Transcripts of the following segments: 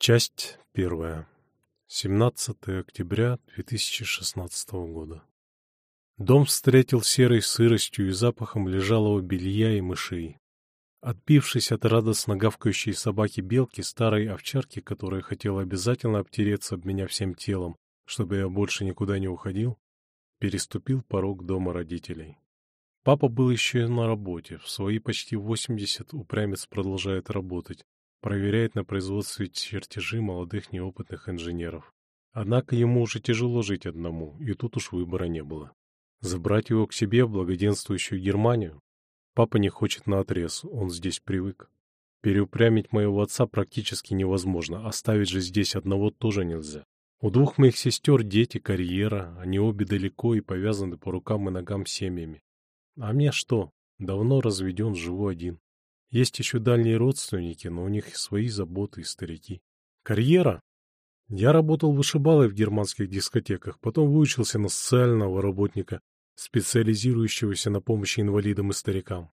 Часть первая. 17 октября 2016 года. Дом встретил серой сыростью и запахом лежалого белья и мышей. Отбившись от радостно гавкающей собаки белки, старой овчарки, которая хотела обязательно обтереться об меня всем телом, чтобы я больше никуда не уходил, переступил порог дома родителей. Папа был еще на работе. В свои почти 80 упрямец продолжает работать, проверяет на производстве чертежи молодых неопытных инженеров. Однако ему уже тяжело жить одному, и тут уж выбора не было. Забрать его к себе в благоденствующую Германию? Папа не хочет наотрез, он здесь привык. Переупрямить моего отца практически невозможно, оставить же здесь одного тоже нельзя. У двух моих сестер дети, карьера, они обе далеко и повязаны по рукам и ногам семьями. А мне что? Давно разведен, живу один. Есть еще дальние родственники, но у них свои заботы и старики. Карьера? Я работал вышибалой в германских дискотеках, потом выучился на социального работника, специализирующегося на помощи инвалидам и старикам.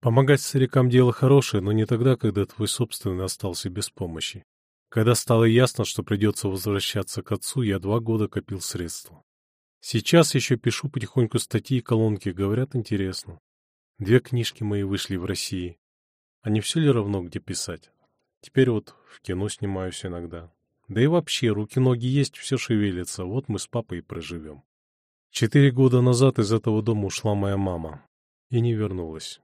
Помогать старикам дело хорошее, но не тогда, когда твой собственный остался без помощи. Когда стало ясно, что придется возвращаться к отцу, я два года копил средства. Сейчас еще пишу потихоньку статьи и колонки, говорят, интересно. Две книжки мои вышли в России. А не все ли равно, где писать? Теперь вот в кино снимаюсь иногда. Да и вообще, руки-ноги есть, все шевелится, вот мы с папой и проживем. Четыре года назад из этого дома ушла моя мама. И не вернулась.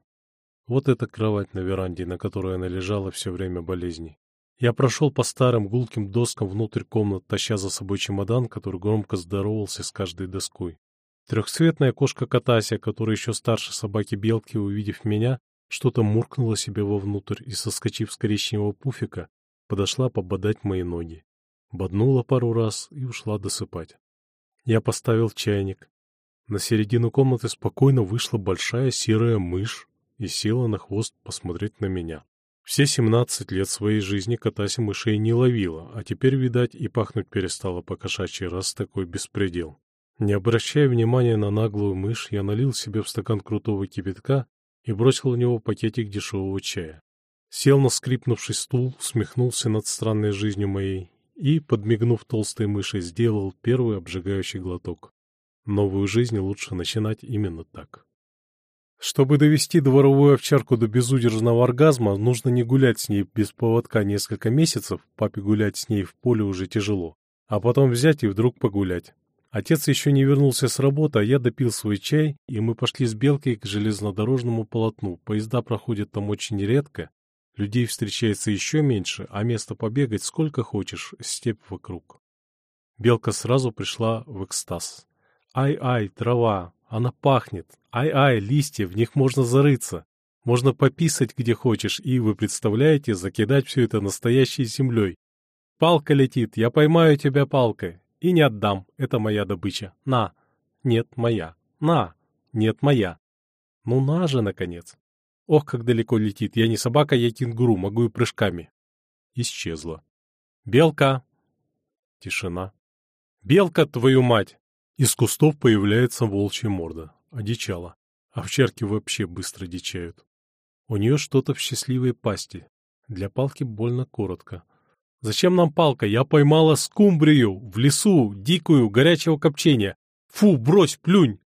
Вот эта кровать на веранде, на которой она лежала все время болезни. Я прошел по старым гулким доскам внутрь комнат, таща за собой чемодан, который громко здоровался с каждой доской. Трехцветная кошка Катасия, которая еще старше собаки-белки, увидев меня, что-то муркнуло себе вовнутрь и, соскочив с коричневого пуфика, подошла пободать мои ноги. Боднула пару раз и ушла досыпать. Я поставил чайник. На середину комнаты спокойно вышла большая серая мышь и села на хвост посмотреть на меня. Все семнадцать лет своей жизни Катася мышей не ловила, а теперь, видать, и пахнуть перестала по кошачьей раз такой беспредел. Не обращая внимания на наглую мышь, я налил себе в стакан крутого кипятка и бросил в него пакетик дешевого чая. Сел на скрипнувший стул, усмехнулся над странной жизнью моей и, подмигнув толстой мышей, сделал первый обжигающий глоток. Новую жизнь лучше начинать именно так. Чтобы довести дворовую овчарку до безудержного оргазма, нужно не гулять с ней без поводка несколько месяцев, папе гулять с ней в поле уже тяжело, а потом взять и вдруг погулять. Отец еще не вернулся с работы, а я допил свой чай, и мы пошли с Белкой к железнодорожному полотну. Поезда проходят там очень редко, людей встречается еще меньше, а место побегать сколько хочешь, степь вокруг. Белка сразу пришла в экстаз. «Ай-ай, трава, она пахнет! Ай-ай, листья, в них можно зарыться!» Можно пописать где хочешь и, вы представляете, закидать все это настоящей землей. Палка летит, я поймаю тебя палкой. И не отдам, это моя добыча. На. Нет, моя. На. Нет, моя. Ну на же, наконец. Ох, как далеко летит. Я не собака, я кенгуру, могу и прыжками. Исчезла. Белка. Тишина. Белка, твою мать! Из кустов появляется волчья морда. Одичала. Овчарки вообще быстро дичают. У нее что-то в счастливой пасти. Для палки больно коротко. Зачем нам палка? Я поймала скумбрию в лесу, дикую, горячего копчения. Фу, брось, плюнь!»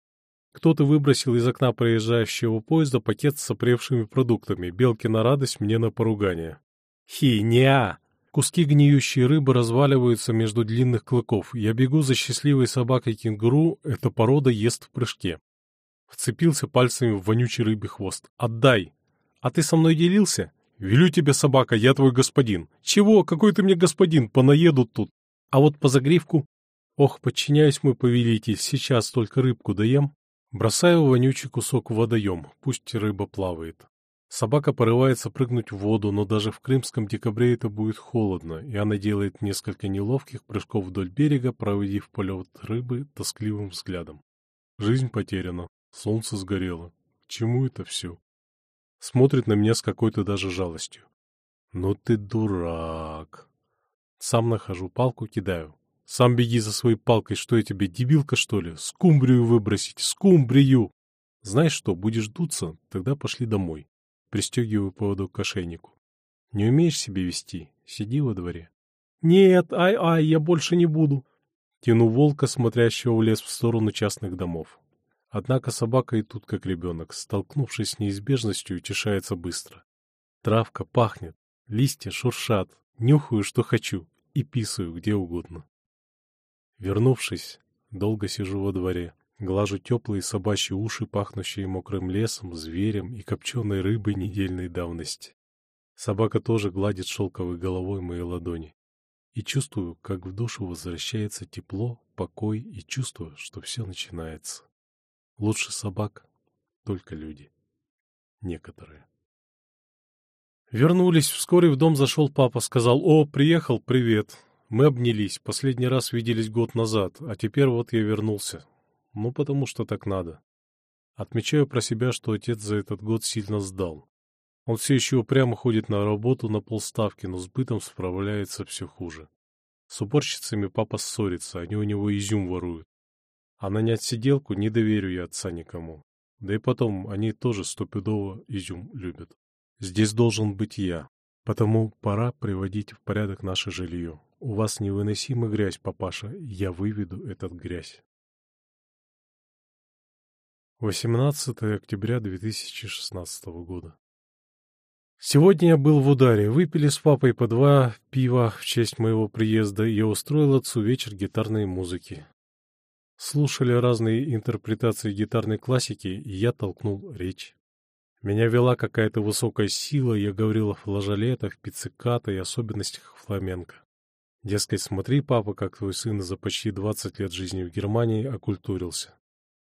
Кто-то выбросил из окна проезжающего поезда пакет с сопревшими продуктами. Белки на радость, мне на поругание. Хиня! Куски гниющей рыбы разваливаются между длинных клыков. Я бегу за счастливой собакой-кенгуру, эта порода ест в прыжке. Вцепился пальцами в вонючий рыбий хвост. «Отдай!» «А ты со мной делился?» «Велю тебе, собака, я твой господин». «Чего? Какой ты мне господин? Понаедут тут». «А вот по загривку...» «Ох, подчиняюсь, мой повелитель, сейчас только рыбку даем». Бросаю вонючий кусок в водоем, пусть рыба плавает. Собака порывается прыгнуть в воду, но даже в крымском декабре это будет холодно, и она делает несколько неловких прыжков вдоль берега, проводив полет рыбы тоскливым взглядом. Жизнь потеряна, солнце сгорело. К чему это все? Смотрит на меня с какой-то даже жалостью. «Ну ты дурак!» Сам нахожу палку, кидаю. «Сам беги за своей палкой, что я тебе, дебилка, что ли? Скумбрию выбросить, скумбрию!» «Знаешь что, будешь дуться, тогда пошли домой». Пристегиваю поводок к ошейнику. «Не умеешь себе вести? Сиди во дворе». «Нет, ай-ай, я больше не буду!» Тяну волка, смотрящего в лес в сторону частных домов. Однако собака и тут как ребенок, столкнувшись с неизбежностью, утешается быстро. Травка пахнет, листья шуршат, нюхаю, что хочу, и писаю где угодно. Вернувшись, долго сижу во дворе, глажу теплые собачьи уши, пахнущие мокрым лесом, зверем и копченой рыбой недельной давности. Собака тоже гладит шелковой головой мои ладони. И чувствую, как в душу возвращается тепло, покой и чувство, что все начинается. Лучше собак только люди. Некоторые. Вернулись. Вскоре в дом зашел папа. Сказал, о, приехал, привет. Мы обнялись. Последний раз виделись год назад, а теперь вот я вернулся. Ну, потому что так надо. Отмечаю про себя, что отец за этот год сильно сдал. Он все еще упрямо ходит на работу на полставки, но с бытом справляется все хуже. С уборщицами папа ссорится, они у него изюм воруют. А нанять сиделку не доверю я отца никому. Да и потом, они тоже стопудово изюм любят. Здесь должен быть я. Потому пора приводить в порядок наше жилье. У вас невыносимая грязь, папаша, я выведу этот грязь. 18 октября 2016 года. Сегодня я был в ударе. Выпили с папой по два пива в честь моего приезда, и я устроил отцу вечер гитарной музыки. Слушали разные интерпретации гитарной классики, и я толкнул речь. Меня вела какая-то высокая сила, я говорил о флажолетах, пиццикато и особенностях фламенко. Дескать, смотри, папа, как твой сын за почти двадцать лет жизни в Германии окультурился.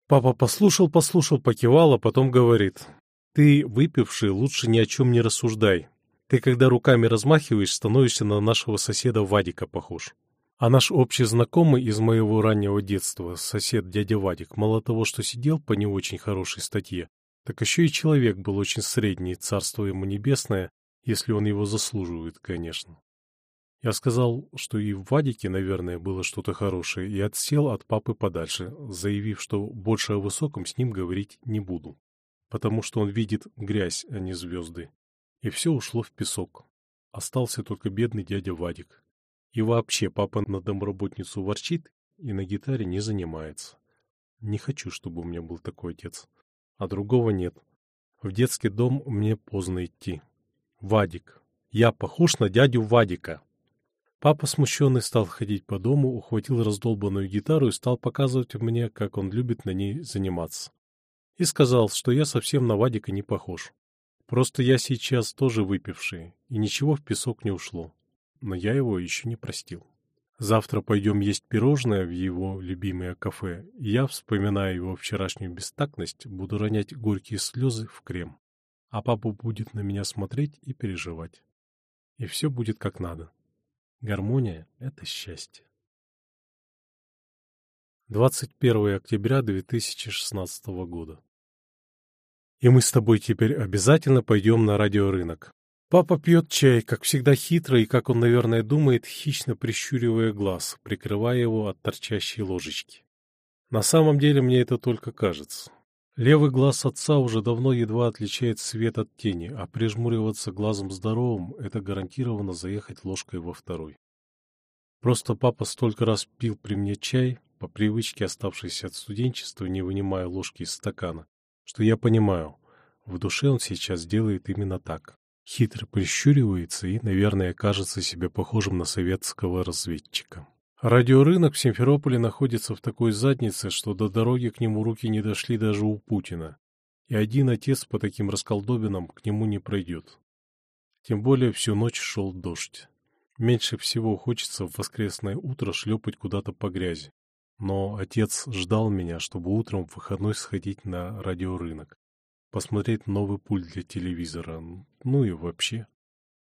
Папа послушал, послушал, покивал, а потом говорит. Ты, выпивший, лучше ни о чем не рассуждай. Ты, когда руками размахиваешь, становишься на нашего соседа Вадика похож. А наш общий знакомый из моего раннего детства, сосед дядя Вадик, мало того, что сидел по не очень хорошей статье, так еще и человек был очень средний, царство ему небесное, если он его заслуживает, конечно. Я сказал, что и в Вадике, наверное, было что-то хорошее, и отсел от папы подальше, заявив, что больше о высоком с ним говорить не буду, потому что он видит грязь, а не звезды. И все ушло в песок. Остался только бедный дядя Вадик, и вообще папа на домработницу ворчит и на гитаре не занимается. Не хочу, чтобы у меня был такой отец. А другого нет. В детский дом мне поздно идти. Вадик. Я похож на дядю Вадика. Папа, смущенный, стал ходить по дому, ухватил раздолбанную гитару и стал показывать мне, как он любит на ней заниматься. И сказал, что я совсем на Вадика не похож. Просто я сейчас тоже выпивший, и ничего в песок не ушло но я его еще не простил. Завтра пойдем есть пирожное в его любимое кафе, и я, вспоминая его вчерашнюю бестактность, буду ронять горькие слезы в крем. А папа будет на меня смотреть и переживать. И все будет как надо. Гармония — это счастье. 21 октября 2016 года. И мы с тобой теперь обязательно пойдем на радиорынок. Папа пьет чай, как всегда хитро и, как он, наверное, думает, хищно прищуривая глаз, прикрывая его от торчащей ложечки. На самом деле мне это только кажется. Левый глаз отца уже давно едва отличает свет от тени, а прижмуриваться глазом здоровым — это гарантированно заехать ложкой во второй. Просто папа столько раз пил при мне чай, по привычке оставшейся от студенчества, не вынимая ложки из стакана, что я понимаю, в душе он сейчас делает именно так хитро прищуривается и, наверное, кажется себе похожим на советского разведчика. Радиорынок в Симферополе находится в такой заднице, что до дороги к нему руки не дошли даже у Путина. И один отец по таким расколдобинам к нему не пройдет. Тем более всю ночь шел дождь. Меньше всего хочется в воскресное утро шлепать куда-то по грязи. Но отец ждал меня, чтобы утром в выходной сходить на радиорынок посмотреть новый пульт для телевизора, ну и вообще.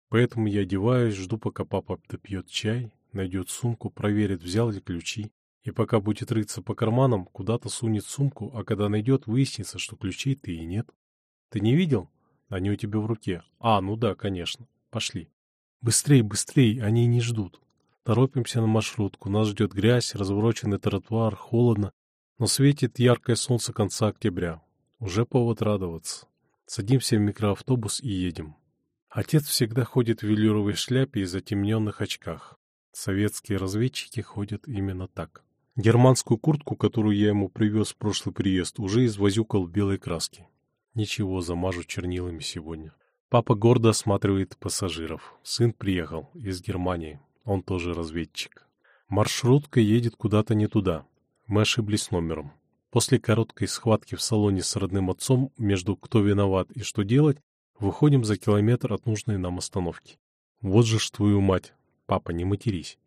Поэтому я одеваюсь, жду, пока папа допьет чай, найдет сумку, проверит, взял ли ключи, и пока будет рыться по карманам, куда-то сунет сумку, а когда найдет, выяснится, что ключей-то и нет. Ты не видел? Они у тебя в руке. А, ну да, конечно. Пошли. Быстрей, быстрей, они не ждут. Торопимся на маршрутку, нас ждет грязь, развороченный тротуар, холодно, но светит яркое солнце конца октября. Уже повод радоваться. Садимся в микроавтобус и едем. Отец всегда ходит в велюровой шляпе и затемненных очках. Советские разведчики ходят именно так. Германскую куртку, которую я ему привез в прошлый приезд, уже извозюкал в белой краске. Ничего, замажу чернилами сегодня. Папа гордо осматривает пассажиров. Сын приехал из Германии. Он тоже разведчик. Маршрутка едет куда-то не туда. Мы ошиблись номером. После короткой схватки в салоне с родным отцом между кто виноват и что делать, выходим за километр от нужной нам остановки. Вот же ж твою мать. Папа, не матерись.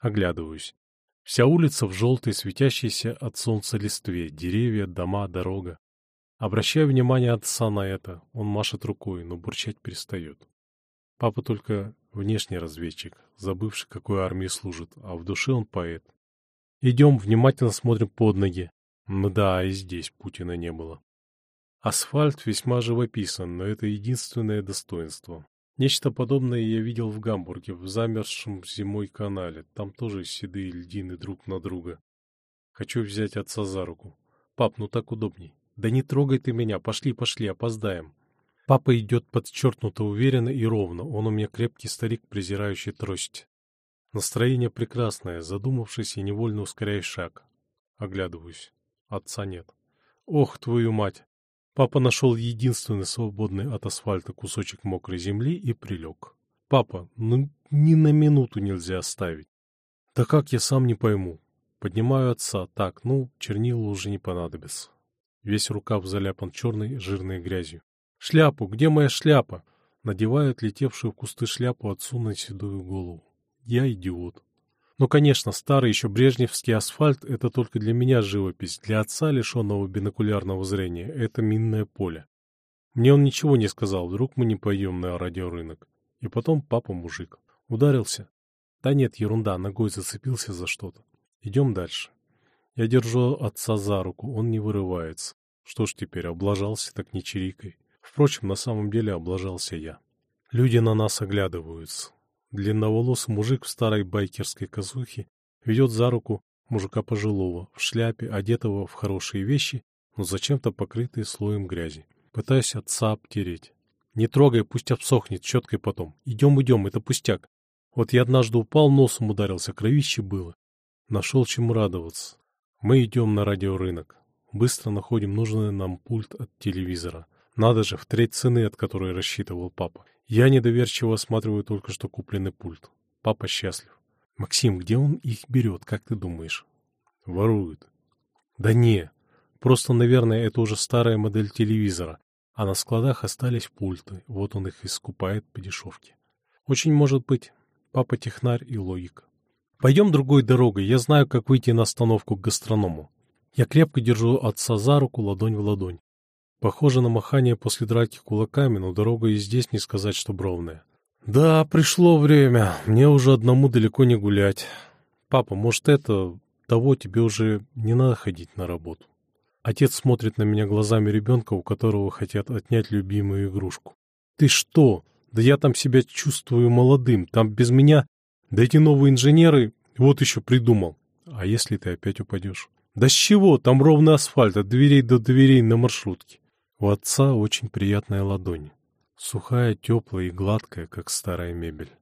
Оглядываюсь. Вся улица в желтой, светящейся от солнца листве, деревья, дома, дорога. Обращаю внимание отца на это, он машет рукой, но бурчать перестает. Папа только внешний разведчик, забывший, какой армии служит, а в душе он поэт. Идем, внимательно смотрим под ноги. Да, и здесь Путина не было. Асфальт весьма живописан, но это единственное достоинство. Нечто подобное я видел в Гамбурге, в замерзшем зимой канале. Там тоже седые льдины друг на друга. Хочу взять отца за руку. Пап, ну так удобней. Да не трогай ты меня, пошли, пошли, опоздаем. Папа идет подчеркнуто уверенно и ровно. Он у меня крепкий старик, презирающий трость. Настроение прекрасное, задумавшись и невольно ускоряю шаг. Оглядываюсь. Отца нет. Ох, твою мать! Папа нашел единственный свободный от асфальта кусочек мокрой земли и прилег. «Папа, ну ни на минуту нельзя оставить». «Да как, я сам не пойму». Поднимаю отца. Так, ну, чернила уже не понадобится. Весь рукав заляпан черной жирной грязью. «Шляпу! Где моя шляпа?» Надеваю отлетевшую в кусты шляпу отцу на седую голову. Я идиот. Ну, конечно, старый еще брежневский асфальт — это только для меня живопись, для отца, лишенного бинокулярного зрения, это минное поле. Мне он ничего не сказал, вдруг мы не пойдем на радиорынок. И потом папа мужик. Ударился? Да нет, ерунда, ногой зацепился за что-то. Идем дальше. Я держу отца за руку, он не вырывается. Что ж теперь, облажался так не чирикой. Впрочем, на самом деле облажался я. Люди на нас оглядываются. Длинноволосый мужик в старой байкерской казухе ведет за руку мужика пожилого, в шляпе, одетого в хорошие вещи, но зачем-то покрытые слоем грязи. Пытаюсь отца обтереть. Не трогай, пусть обсохнет, щеткой потом. Идем, идем, это пустяк. Вот я однажды упал, носом ударился, кровище было. Нашел чему радоваться. Мы идем на радиорынок. Быстро находим нужный нам пульт от телевизора. Надо же, в треть цены, от которой рассчитывал папа. Я недоверчиво осматриваю только что купленный пульт. Папа счастлив. Максим, где он их берет, как ты думаешь? Воруют. Да не. Просто, наверное, это уже старая модель телевизора, а на складах остались пульты. Вот он их и скупает по дешевке. Очень может быть. Папа технарь и логик. Пойдем другой дорогой. Я знаю, как выйти на остановку к гастроному. Я крепко держу отца за руку, ладонь в ладонь. Похоже на махание после драки кулаками, но дорога и здесь не сказать, что бровная. Да, пришло время. Мне уже одному далеко не гулять. Папа, может, это... Того тебе уже не надо ходить на работу. Отец смотрит на меня глазами ребенка, у которого хотят отнять любимую игрушку. Ты что? Да я там себя чувствую молодым. Там без меня... Да эти новые инженеры... Вот еще придумал. А если ты опять упадешь? Да с чего? Там ровный асфальт от дверей до дверей на маршрутке. У отца очень приятная ладонь. Сухая, теплая и гладкая, как старая мебель.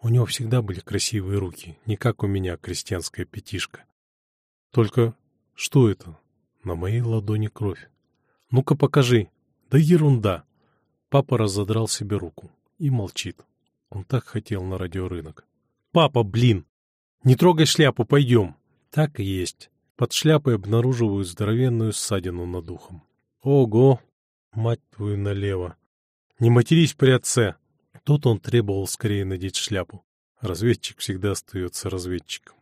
У него всегда были красивые руки, не как у меня, крестьянская пятишка. Только что это? На моей ладони кровь. Ну-ка покажи. Да ерунда. Папа разодрал себе руку и молчит. Он так хотел на радиорынок. Папа, блин! Не трогай шляпу, пойдем. Так и есть. Под шляпой обнаруживаю здоровенную ссадину над ухом. Ого, Мать твою налево. Не матерись при отце. Тут он требовал скорее надеть шляпу. Разведчик всегда остается разведчиком.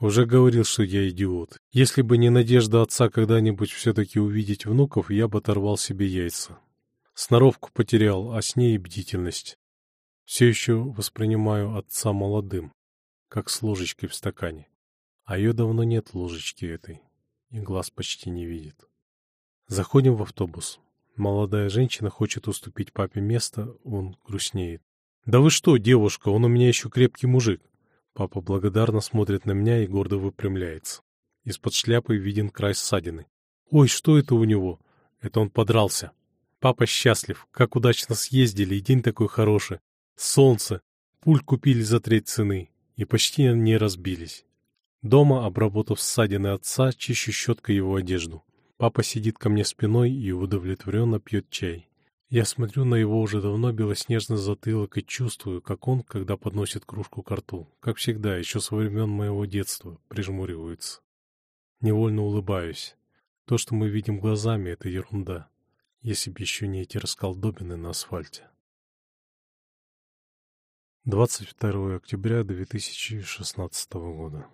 Уже говорил, что я идиот. Если бы не надежда отца когда-нибудь все-таки увидеть внуков, я бы оторвал себе яйца. Сноровку потерял, а с ней и бдительность. Все еще воспринимаю отца молодым, как с ложечкой в стакане. А ее давно нет ложечки этой, и глаз почти не видит. Заходим в автобус. Молодая женщина хочет уступить папе место, он грустнеет. «Да вы что, девушка, он у меня еще крепкий мужик!» Папа благодарно смотрит на меня и гордо выпрямляется. Из-под шляпы виден край ссадины. «Ой, что это у него?» Это он подрался. Папа счастлив, как удачно съездили, и день такой хороший. Солнце. Пуль купили за треть цены. и почти не разбились. Дома, обработав ссадины отца, чищу щеткой его одежду. Папа сидит ко мне спиной и удовлетворенно пьет чай. Я смотрю на его уже давно белоснежный затылок и чувствую, как он, когда подносит кружку к рту, как всегда, еще со времен моего детства, прижмуривается. Невольно улыбаюсь. То, что мы видим глазами, — это ерунда. Если бы еще не эти расколдобины на асфальте. 22 октября 2016 года.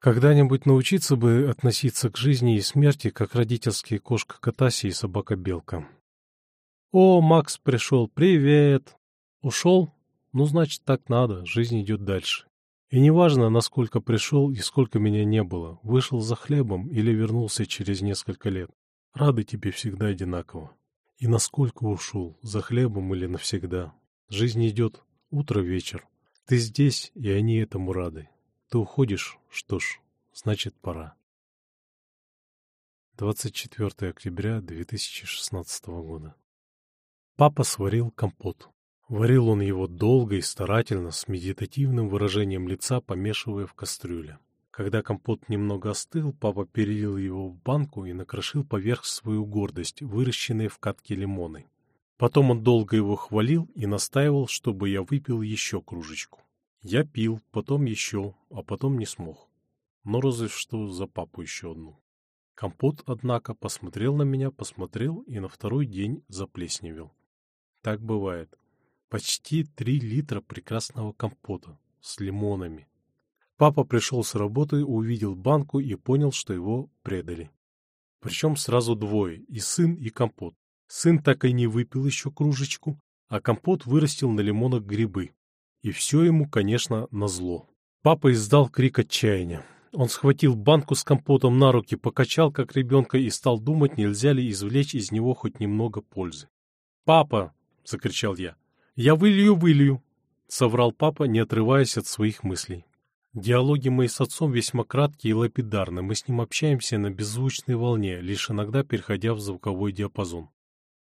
Когда-нибудь научиться бы относиться к жизни и смерти, как родительские кошка Катаси и собака-белка. «О, Макс пришел! Привет!» «Ушел? Ну, значит, так надо, жизнь идет дальше. И неважно, насколько пришел и сколько меня не было, вышел за хлебом или вернулся через несколько лет. Рады тебе всегда одинаково. И насколько ушел, за хлебом или навсегда. Жизнь идет утро-вечер. Ты здесь, и они этому рады. Ты уходишь, что ж, значит, пора. 24 октября 2016 года. Папа сварил компот. Варил он его долго и старательно, с медитативным выражением лица, помешивая в кастрюле. Когда компот немного остыл, папа перелил его в банку и накрошил поверх свою гордость, выращенные в катке лимоны. Потом он долго его хвалил и настаивал, чтобы я выпил еще кружечку. Я пил, потом еще, а потом не смог. Но разве что за папу еще одну. Компот, однако, посмотрел на меня, посмотрел и на второй день заплесневел. Так бывает. Почти три литра прекрасного компота с лимонами. Папа пришел с работы, увидел банку и понял, что его предали. Причем сразу двое, и сын, и компот. Сын так и не выпил еще кружечку, а компот вырастил на лимонах грибы. И все ему, конечно, назло. Папа издал крик отчаяния. Он схватил банку с компотом на руки, покачал, как ребенка, и стал думать, нельзя ли извлечь из него хоть немного пользы. «Папа!» — закричал я. «Я вылью, вылью!» — соврал папа, не отрываясь от своих мыслей. Диалоги мои с отцом весьма краткие и лапидарны. Мы с ним общаемся на беззвучной волне, лишь иногда переходя в звуковой диапазон.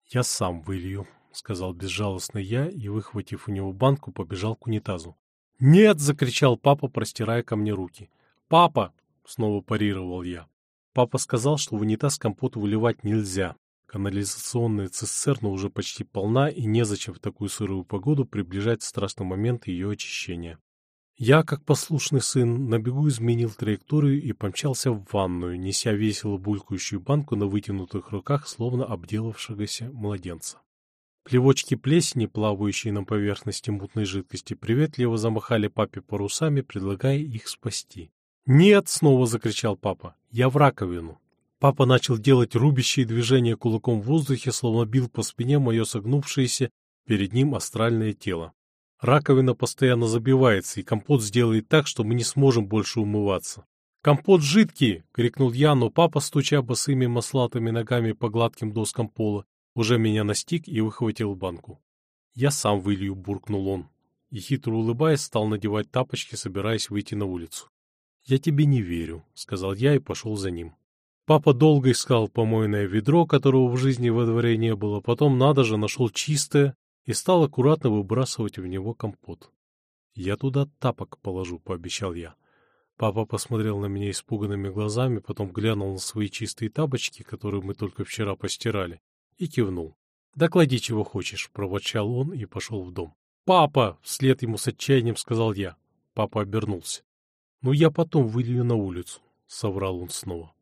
«Я сам вылью», — сказал безжалостно я и, выхватив у него банку, побежал к унитазу. «Нет!» — закричал папа, простирая ко мне руки. «Папа!» — снова парировал я. Папа сказал, что в унитаз компот выливать нельзя, Канализационная цистерна уже почти полна, и незачем в такую сырую погоду приближать страшный момент ее очищения. Я, как послушный сын, на бегу изменил траекторию и помчался в ванную, неся весело булькающую банку на вытянутых руках, словно обделавшегося младенца. Плевочки плесени, плавающие на поверхности мутной жидкости, приветливо замахали папе парусами, предлагая их спасти. «Нет!» — снова закричал папа. «Я в раковину!» Папа начал делать рубящие движения кулаком в воздухе, словно бил по спине мое согнувшееся перед ним астральное тело. Раковина постоянно забивается, и компот сделает так, что мы не сможем больше умываться. «Компот жидкий!» — крикнул я, но папа, стуча босыми маслатыми ногами по гладким доскам пола, уже меня настиг и выхватил банку. «Я сам вылью», — буркнул он. И хитро улыбаясь, стал надевать тапочки, собираясь выйти на улицу. «Я тебе не верю», — сказал я и пошел за ним. Папа долго искал помойное ведро, которого в жизни во дворе не было, потом, надо же, нашел чистое и стал аккуратно выбрасывать в него компот. «Я туда тапок положу», — пообещал я. Папа посмотрел на меня испуганными глазами, потом глянул на свои чистые тапочки, которые мы только вчера постирали, и кивнул. «Да клади чего хочешь», — проворчал он и пошел в дом. «Папа!» — вслед ему с отчаянием сказал я. Папа обернулся. «Ну, я потом вылью на улицу», — соврал он снова.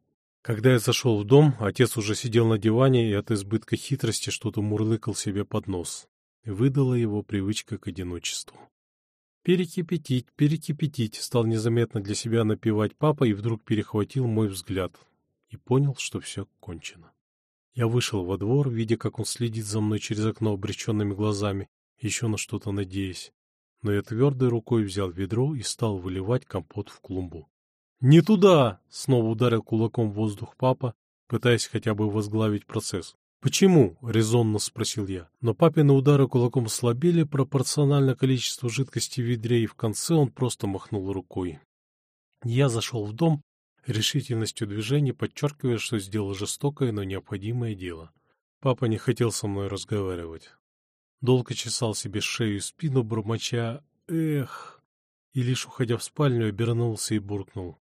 Когда я зашел в дом, отец уже сидел на диване и от избытка хитрости что-то мурлыкал себе под нос. Выдала его привычка к одиночеству. «Перекипятить, перекипятить», — стал незаметно для себя напевать папа и вдруг перехватил мой взгляд. И понял, что все кончено. Я вышел во двор, видя, как он следит за мной через окно обреченными глазами, еще на что-то надеясь. Но я твердой рукой взял ведро и стал выливать компот в клумбу. «Не туда!» — снова ударил кулаком в воздух папа, пытаясь хотя бы возглавить процесс. «Почему?» — резонно спросил я. Но папины удары кулаком слабели пропорционально количеству жидкости в ведре, и в конце он просто махнул рукой. Я зашел в дом, решительностью движений подчеркивая, что сделал жестокое, но необходимое дело. Папа не хотел со мной разговаривать. Долго чесал себе шею и спину, бормоча «Эх!» И лишь уходя в спальню, обернулся и буркнул.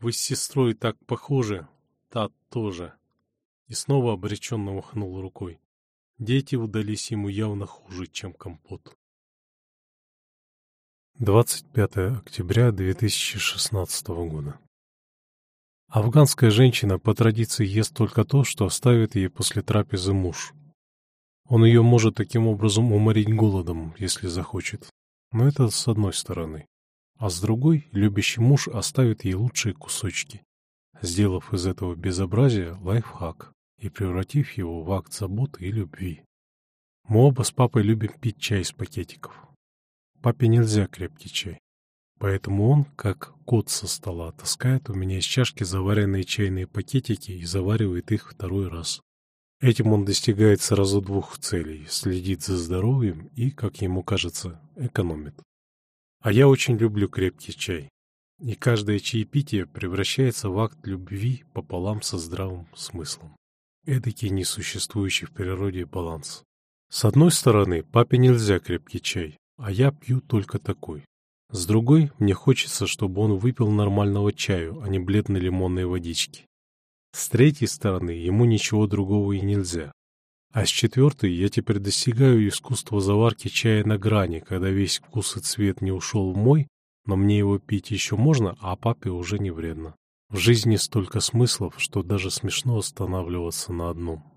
«Вы с сестрой так похожи, та тоже». И снова обреченно махнул рукой. Дети удались ему явно хуже, чем компот. 25 октября 2016 года. Афганская женщина по традиции ест только то, что оставит ей после трапезы муж. Он ее может таким образом уморить голодом, если захочет. Но это с одной стороны. А с другой, любящий муж оставит ей лучшие кусочки, сделав из этого безобразия лайфхак и превратив его в акт заботы и любви. Мы оба с папой любим пить чай из пакетиков. Папе нельзя крепкий чай. Поэтому он, как кот со стола, таскает у меня из чашки заваренные чайные пакетики и заваривает их второй раз. Этим он достигает сразу двух целей – следит за здоровьем и, как ему кажется, экономит. А я очень люблю крепкий чай. И каждое чаепитие превращается в акт любви пополам со здравым смыслом. Эдакий несуществующий в природе баланс. С одной стороны, папе нельзя крепкий чай, а я пью только такой. С другой, мне хочется, чтобы он выпил нормального чаю, а не бледной лимонной водички. С третьей стороны, ему ничего другого и нельзя. А с четвертой, я теперь достигаю искусства заварки чая на грани, когда весь вкус и цвет не ушел в мой, но мне его пить еще можно, а папе уже не вредно. В жизни столько смыслов, что даже смешно останавливаться на одном.